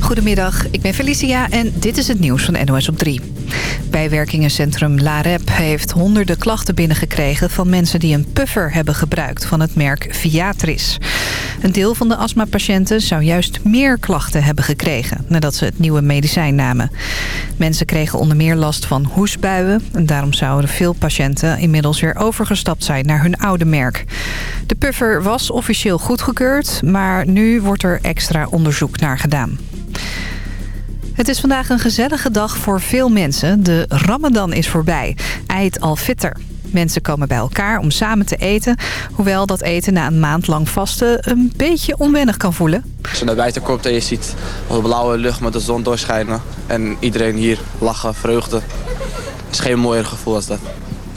Goedemiddag, ik ben Felicia en dit is het nieuws van NOS op 3. Bijwerkingencentrum LAREP heeft honderden klachten binnengekregen... van mensen die een puffer hebben gebruikt van het merk Viatris. Een deel van de astmapatiënten zou juist meer klachten hebben gekregen... nadat ze het nieuwe medicijn namen. Mensen kregen onder meer last van hoesbuien... en daarom zouden veel patiënten inmiddels weer overgestapt zijn naar hun oude merk. De puffer was officieel goedgekeurd, maar nu wordt er extra onderzoek naar gedaan. Het is vandaag een gezellige dag voor veel mensen. De Ramadan is voorbij. Eid al-Fitr. Mensen komen bij elkaar om samen te eten. Hoewel dat eten na een maand lang vasten een beetje onwennig kan voelen. Als je naar buiten komt en je ziet de blauwe lucht met de zon doorschijnen... en iedereen hier lachen, vreugde... is geen mooier gevoel als dat.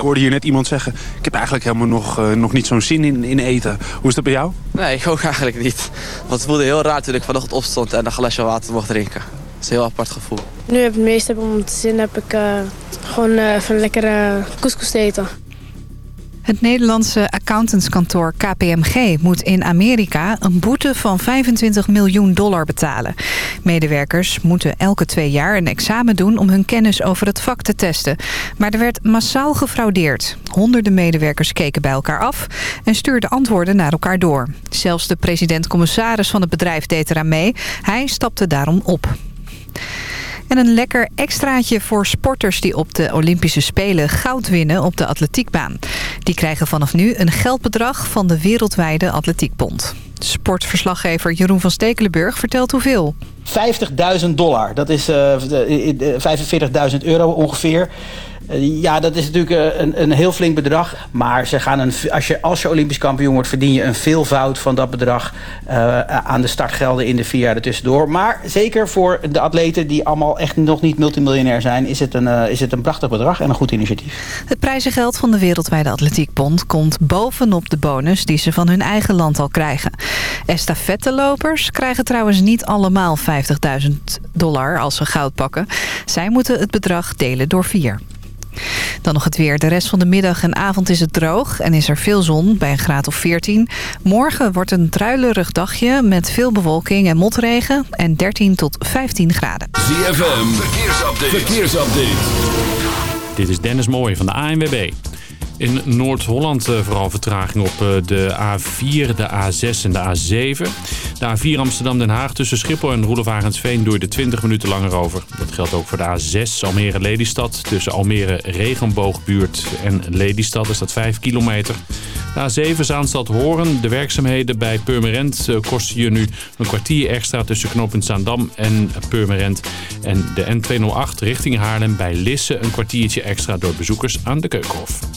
Ik hoorde hier net iemand zeggen... ik heb eigenlijk helemaal nog, uh, nog niet zo'n zin in, in eten. Hoe is dat bij jou? Nee, ik ook eigenlijk niet. Want het voelde heel raar toen ik vanochtend opstond... en een glasje water mocht drinken. Dat is een heel apart gevoel. Nu heb ik het meeste om te zin heb ik uh, gewoon uh, even lekkere couscous te eten. Het Nederlandse accountantskantoor KPMG moet in Amerika een boete van 25 miljoen dollar betalen. Medewerkers moeten elke twee jaar een examen doen om hun kennis over het vak te testen. Maar er werd massaal gefraudeerd. Honderden medewerkers keken bij elkaar af en stuurden antwoorden naar elkaar door. Zelfs de president-commissaris van het bedrijf deed eraan mee. Hij stapte daarom op. En een lekker extraatje voor sporters die op de Olympische Spelen goud winnen op de atletiekbaan. Die krijgen vanaf nu een geldbedrag van de Wereldwijde Atletiekbond. Sportverslaggever Jeroen van Stekelenburg vertelt hoeveel. 50.000 dollar, dat is uh, 45.000 euro ongeveer. Uh, ja, dat is natuurlijk een, een heel flink bedrag. Maar ze gaan een, als, je, als je Olympisch kampioen wordt... verdien je een veelvoud van dat bedrag... Uh, aan de startgelden in de vier jaar ertussendoor. Maar zeker voor de atleten die allemaal echt nog niet multimiljonair zijn... is het een, is het een prachtig bedrag en een goed initiatief. Het prijzengeld van de Wereldwijde Atletiekbond... komt bovenop de bonus die ze van hun eigen land al krijgen. Estafettelopers krijgen trouwens niet allemaal 50.000 dollar als ze goud pakken. Zij moeten het bedrag delen door vier. Dan nog het weer. De rest van de middag en avond is het droog en is er veel zon bij een graad of 14. Morgen wordt een druilerig dagje met veel bewolking en motregen en 13 tot 15 graden. ZFM, verkeersupdate. verkeersupdate. Dit is Dennis Mooij van de ANWB. In Noord-Holland vooral vertraging op de A4, de A6 en de A7. De A4 Amsterdam-Den Haag tussen Schiphol en Roelofarensveen doe je er 20 minuten langer over. Dat geldt ook voor de A6 Almere-Lelystad. Tussen Almere-Regenboogbuurt en Lelystad is dat 5 kilometer. De A7 Zaanstad-Horen. De werkzaamheden bij Purmerend kosten je nu een kwartier extra tussen knooppunt Zaandam en Purmerend. En de N208 richting Haarlem bij Lisse een kwartiertje extra door bezoekers aan de Keukenhof.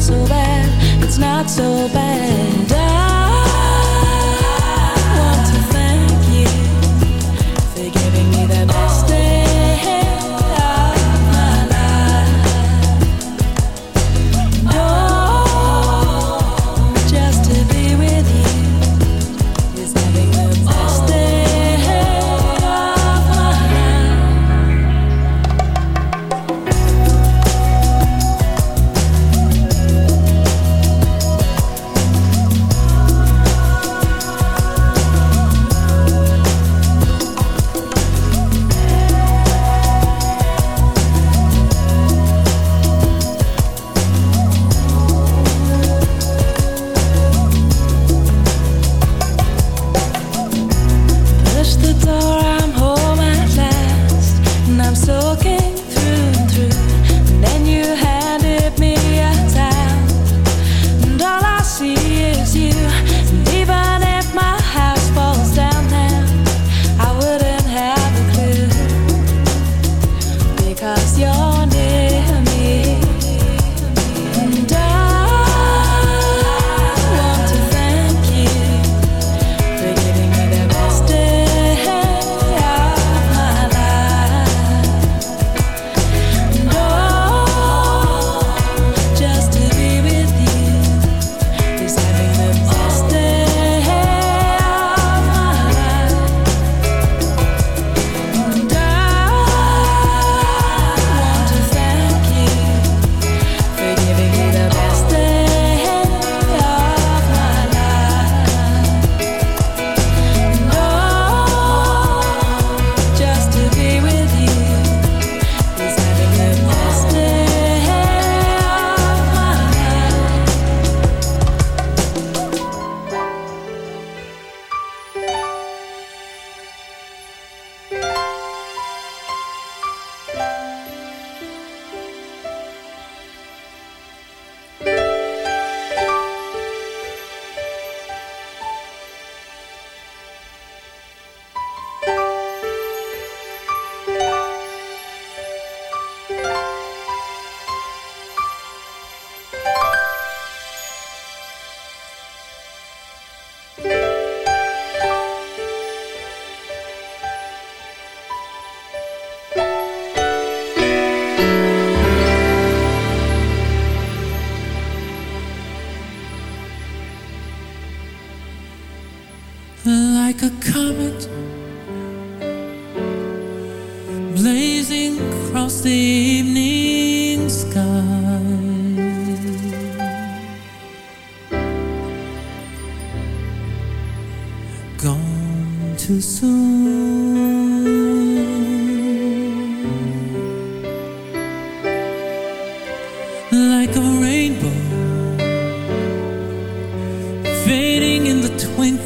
so bad, it's not so bad. I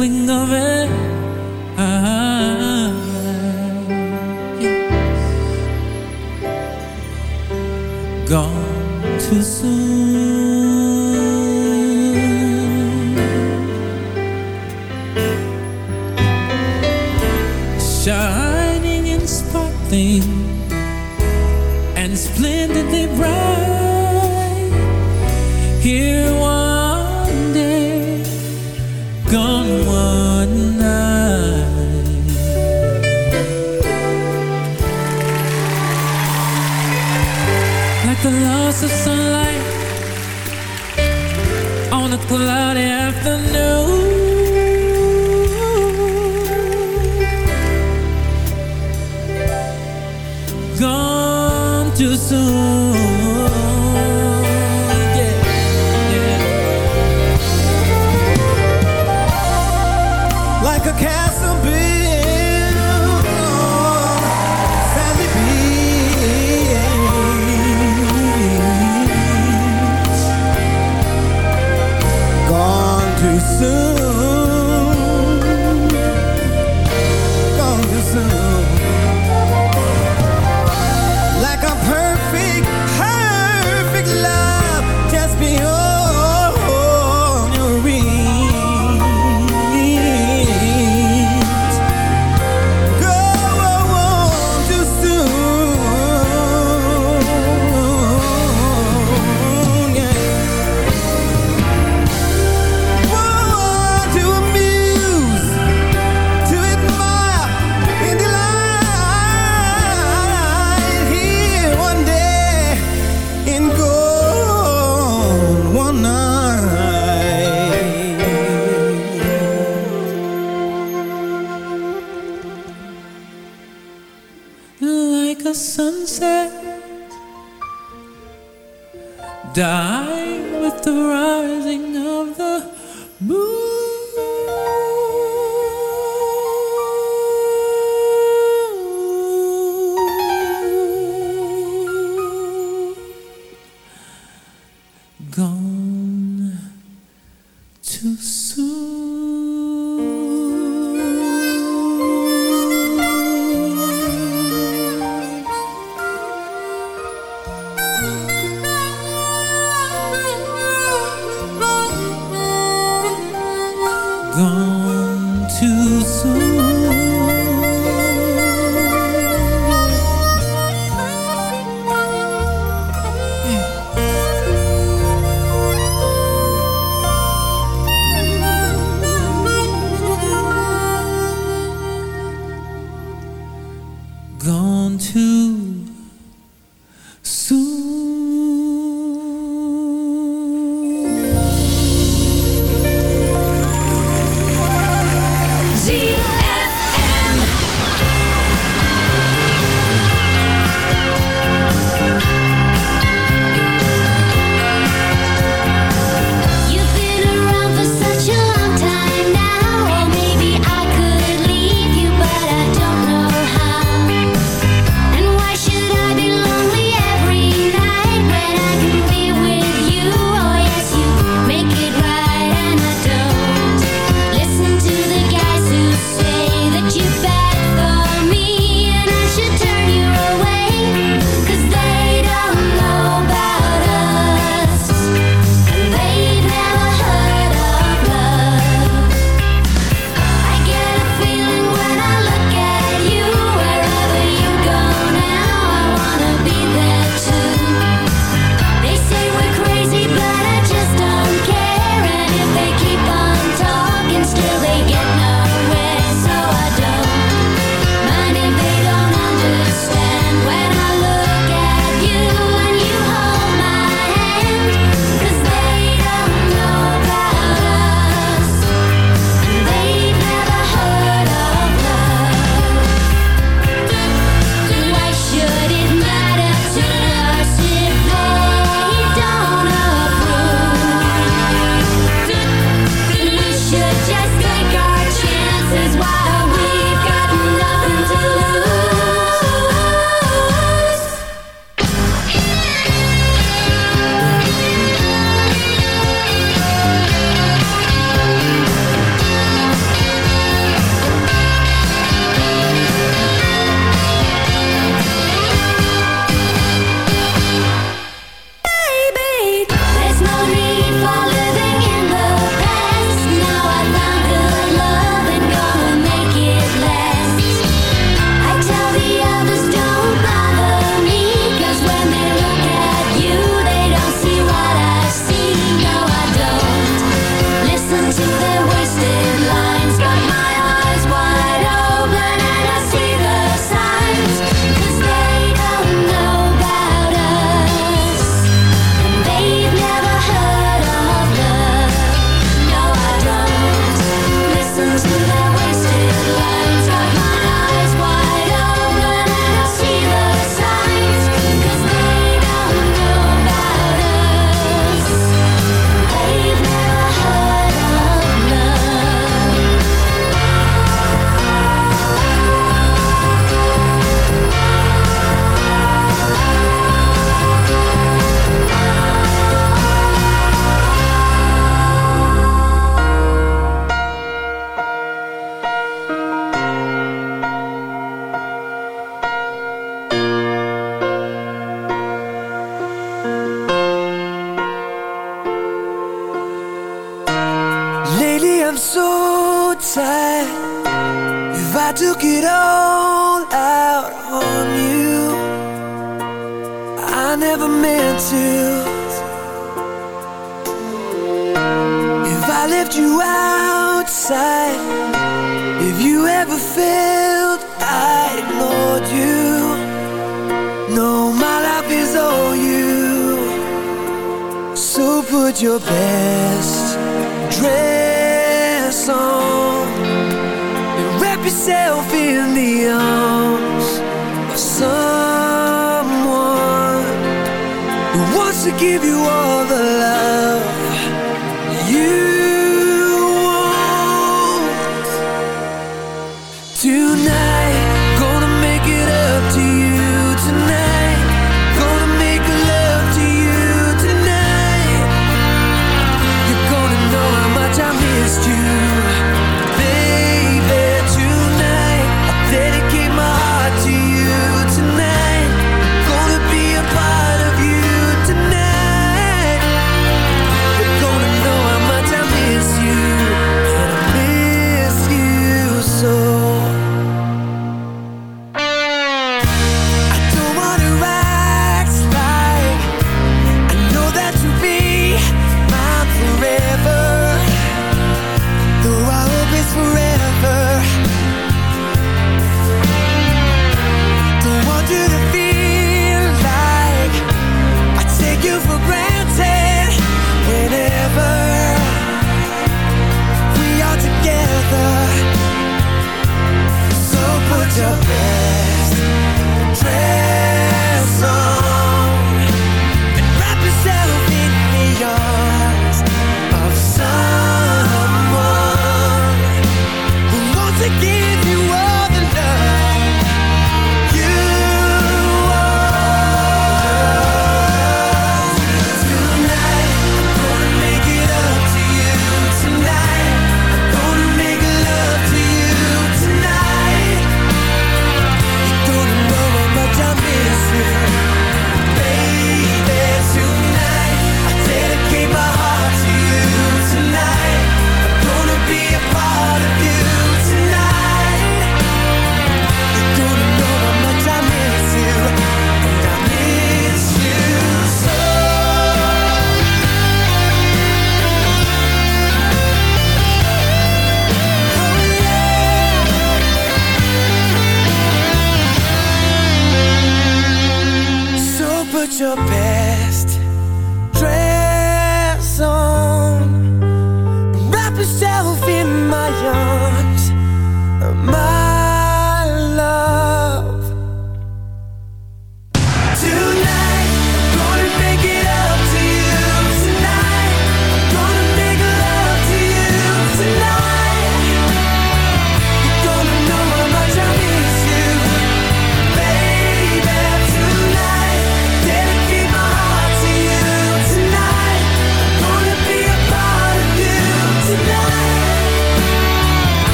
twinkling of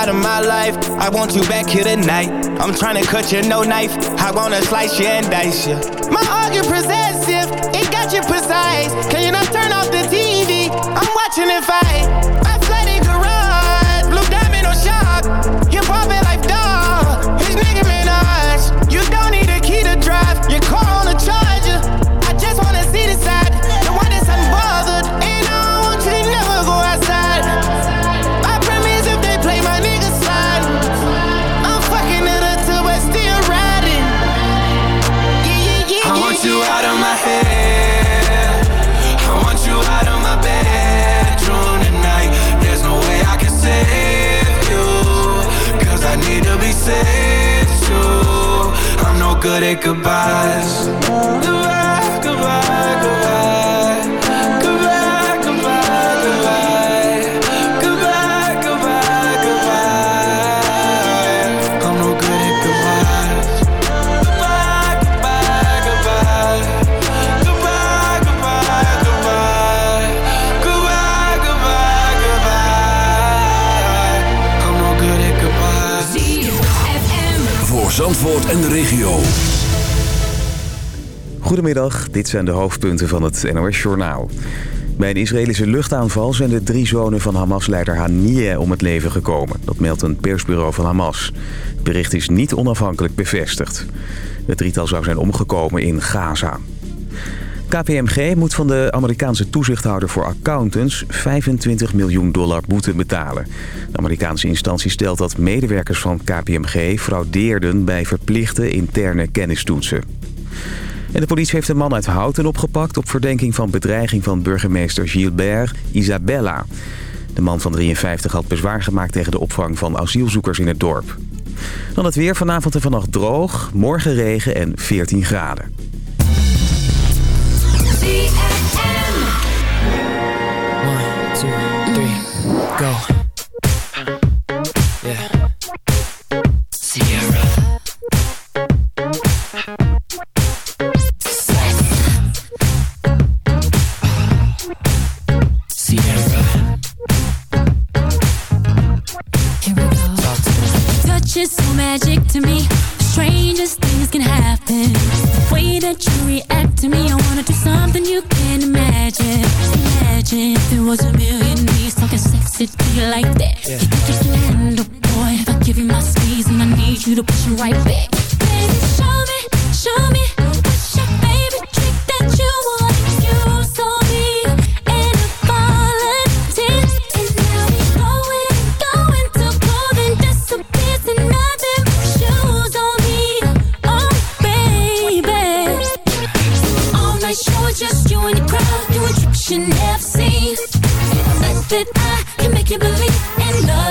out of my life. I want you back here tonight. I'm trying to cut you, no knife. I wanna slice you and dice you. My argument possessive, it got you precise. Can you not turn off the TV? I'm watching it fight. My flooded garage, blue diamond on shock. Dog. Nicki Minaj. You don't need a key to drive. Your car saved too. I'm no good at goodbyes. Goodbye, goodbye, goodbye. Goodbye, en de regio. Goedemiddag, dit zijn de hoofdpunten van het NOS-journaal. Bij een Israëlische luchtaanval zijn de drie zonen van Hamas-leider Haniyeh om het leven gekomen. Dat meldt een persbureau van Hamas. Het bericht is niet onafhankelijk bevestigd. Het drietal zou zijn omgekomen in Gaza. KPMG moet van de Amerikaanse toezichthouder voor accountants 25 miljoen dollar boete betalen. De Amerikaanse instantie stelt dat medewerkers van KPMG fraudeerden bij verplichte interne kennistoetsen. En de politie heeft een man uit Houten opgepakt op verdenking van bedreiging van burgemeester Gilbert Isabella. De man van 53 had bezwaar gemaakt tegen de opvang van asielzoekers in het dorp. Dan het weer vanavond en vannacht droog, morgen regen en 14 graden. Go. Yeah. Sierra. Sierra. Here we go. Touch is so magic to me. Strangest things can happen. The way that you react to me, I wanna do something you can't imagine. Imagine if there was a million me talking sexy to you like that. You think you can handle, boy? If I give you my squeeze and I need you to push it right back. Baby, show me, show me.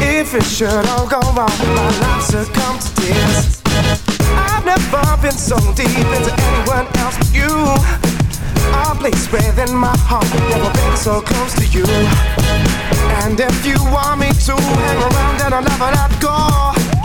If it should all go wrong, my life succumb to tears. I've never been so deep into anyone else but you. A place within my heart, never been so close to you. And if you want me to hang around and I'll never let go,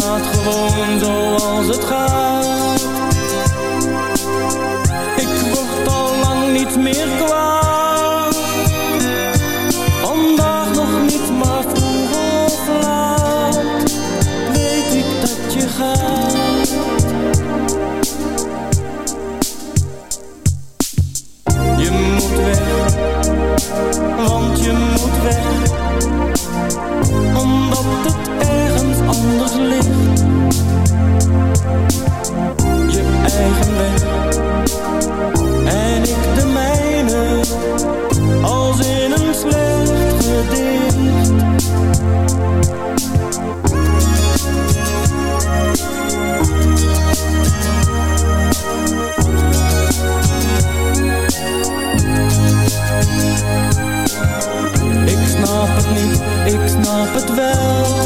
Gaat gewoon zoals het gaat. Snap het wel.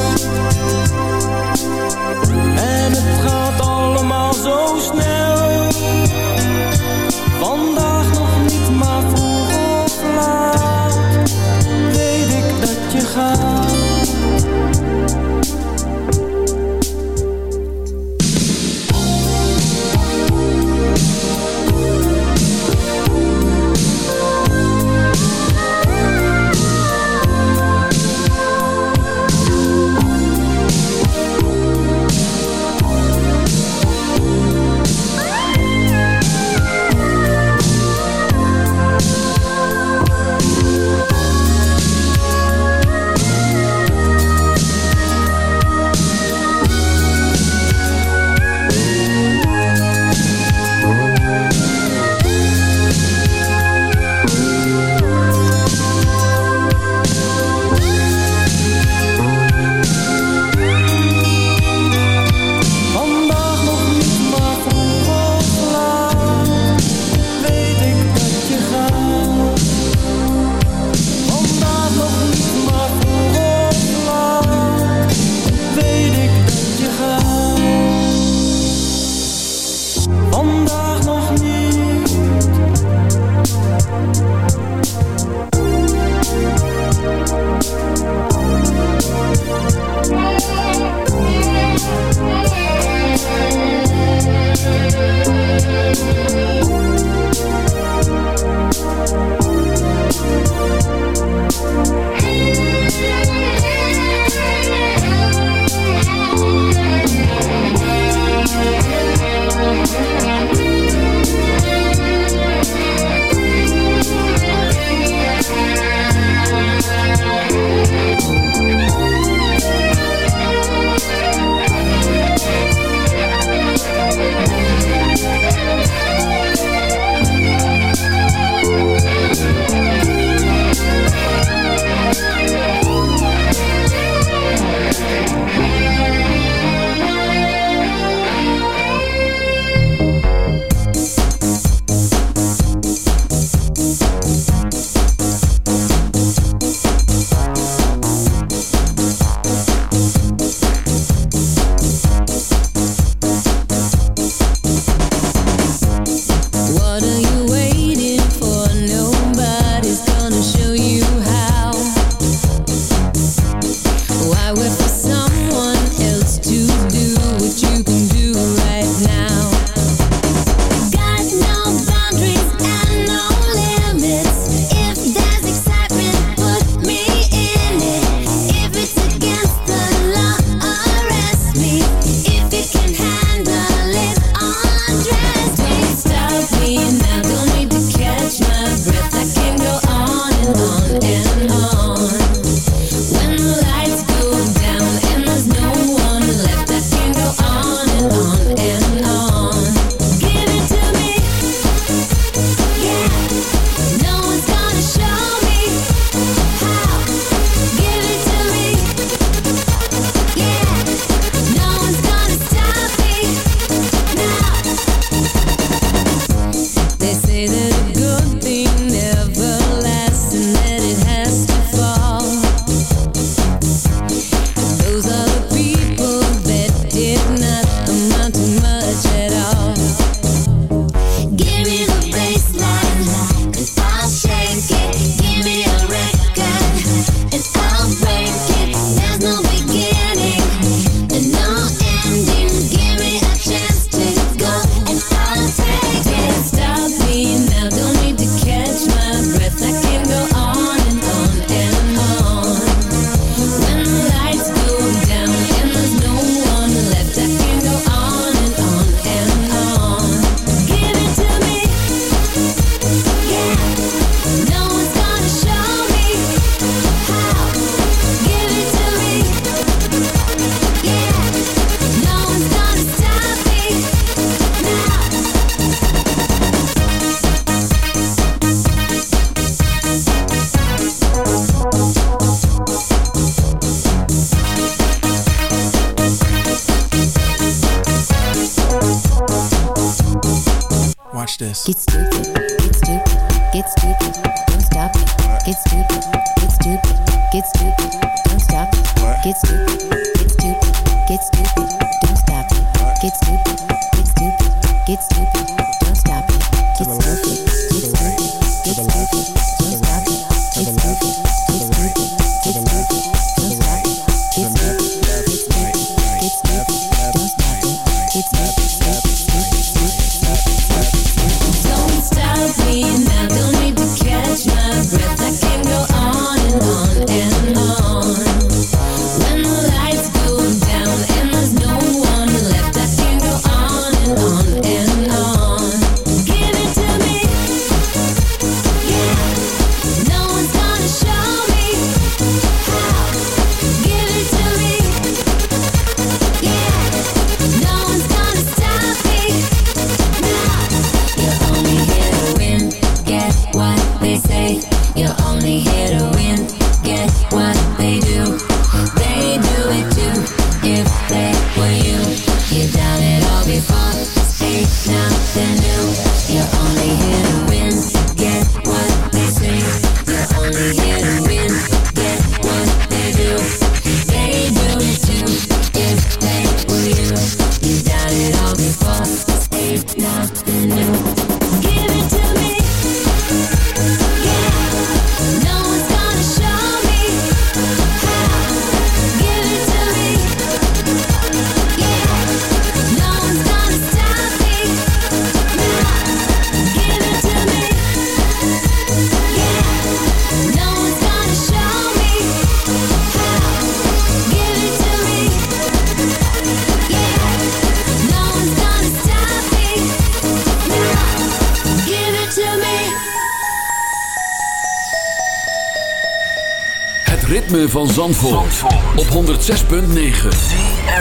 Op 106.9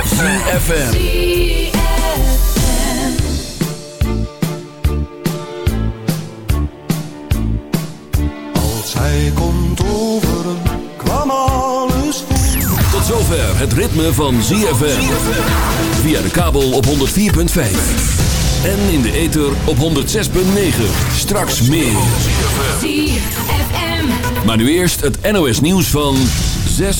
CFFM Als hij komt over, kwam alles goed. Tot zover het ritme van ZFM Via de kabel op 104.5 en in de ether op 106.9. Straks meer. Maar nu eerst het NOS nieuws van 6.